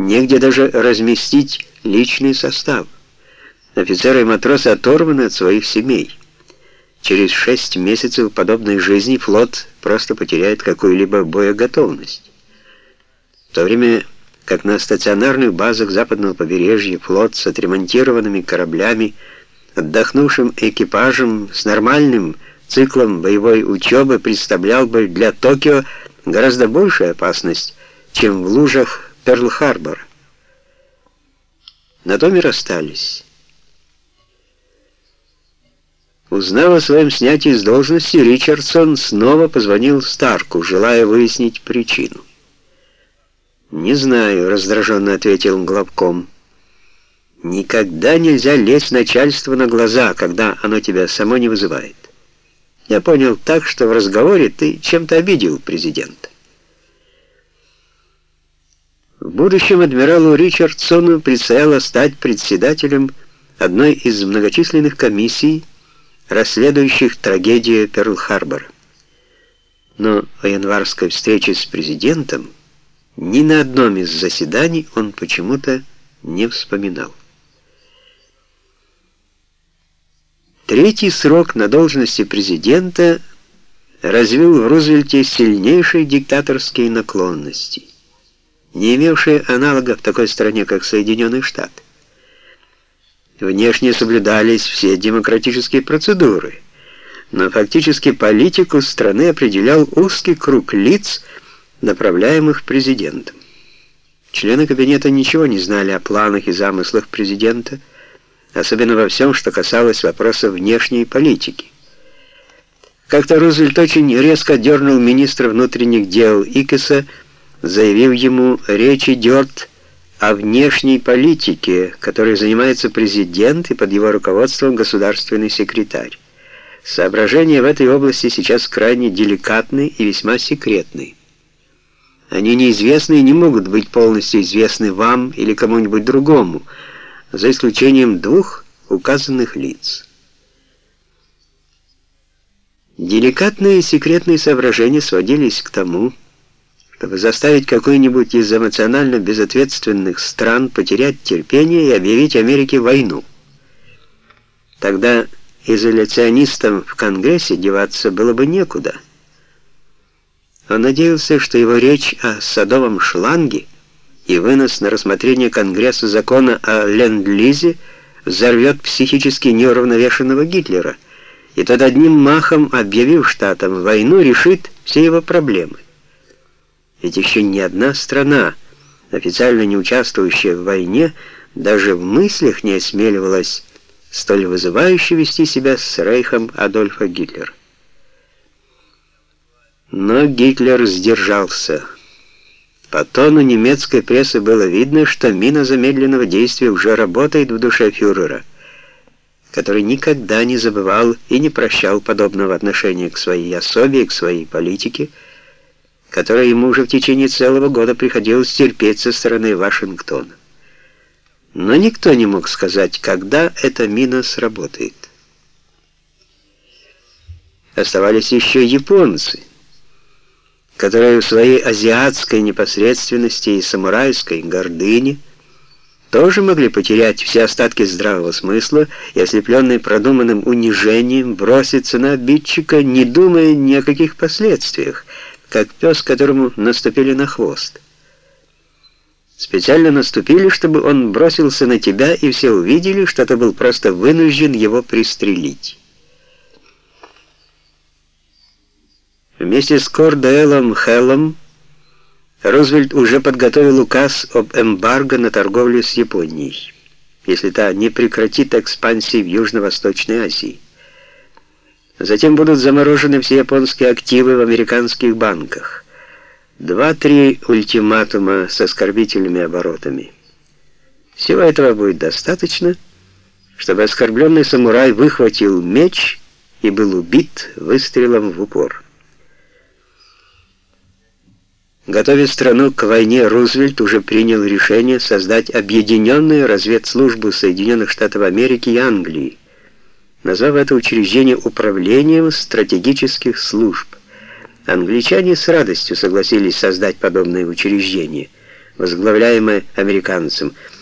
Негде даже разместить личный состав. Офицеры и матросы оторваны от своих семей. Через шесть месяцев подобной жизни флот просто потеряет какую-либо боеготовность. В то время как на стационарных базах западного побережья флот с отремонтированными кораблями, отдохнувшим экипажем, с нормальным циклом боевой учебы представлял бы для Токио гораздо большую опасность, чем в лужах Перл-Харбор. На том и расстались. Узнав о своем снятии с должности, Ричардсон снова позвонил Старку, желая выяснить причину. «Не знаю», — раздраженно ответил главком. «Никогда нельзя лезть начальству на глаза, когда оно тебя само не вызывает. Я понял так, что в разговоре ты чем-то обидел президента». В будущем адмиралу Ричардсону предстояло стать председателем одной из многочисленных комиссий, расследующих трагедию Перл-Харбора. Но о январской встрече с президентом ни на одном из заседаний он почему-то не вспоминал. Третий срок на должности президента развил в Рузвельте сильнейшие диктаторские наклонности, не имевшие аналогов в такой стране, как Соединенные Штаты. Внешне соблюдались все демократические процедуры, но фактически политику страны определял узкий круг лиц, направляемых президентом. Члены кабинета ничего не знали о планах и замыслах президента, особенно во всем, что касалось вопроса внешней политики. Как-то Рузвельт очень резко дернул министра внутренних дел Икеса, заявив ему, речь идет о внешней политике, которой занимается президент и под его руководством государственный секретарь. Соображения в этой области сейчас крайне деликатны и весьма секретны. Они неизвестны и не могут быть полностью известны вам или кому-нибудь другому, за исключением двух указанных лиц. Деликатные и секретные соображения сводились к тому, чтобы заставить какой-нибудь из эмоционально безответственных стран потерять терпение и объявить Америке войну. Тогда изоляционистам в Конгрессе деваться было бы некуда – он надеялся, что его речь о садовом шланге и вынос на рассмотрение Конгресса закона о ленд-лизе взорвет психически неуравновешенного Гитлера, и тот одним махом, объявив штатам войну, решит все его проблемы. Ведь еще ни одна страна, официально не участвующая в войне, даже в мыслях не осмеливалась столь вызывающе вести себя с Рейхом Адольфа Гитлера. Но Гитлер сдержался. По тону немецкой прессы было видно, что мина замедленного действия уже работает в душе фюрера, который никогда не забывал и не прощал подобного отношения к своей особе и к своей политике, которое ему уже в течение целого года приходилось терпеть со стороны Вашингтона. Но никто не мог сказать, когда эта мина сработает. Оставались еще японцы, которые в своей азиатской непосредственности и самурайской гордыне тоже могли потерять все остатки здравого смысла и, ослепленные продуманным унижением, броситься на обидчика, не думая ни о каких последствиях, как пес, которому наступили на хвост. Специально наступили, чтобы он бросился на тебя, и все увидели, что ты был просто вынужден его пристрелить. Вместе с Кордейлом Хеллом Рузвельт уже подготовил указ об эмбарго на торговлю с Японией, если та не прекратит экспансии в Южно-Восточной Азии. Затем будут заморожены все японские активы в американских банках. Два-три ультиматума с оскорбительными оборотами. Всего этого будет достаточно, чтобы оскорбленный самурай выхватил меч и был убит выстрелом в упор. Готовя страну к войне, Рузвельт уже принял решение создать объединенную разведслужбу Соединенных Штатов Америки и Англии, назвав это учреждение управлением стратегических служб. Англичане с радостью согласились создать подобное учреждение, возглавляемое американцем,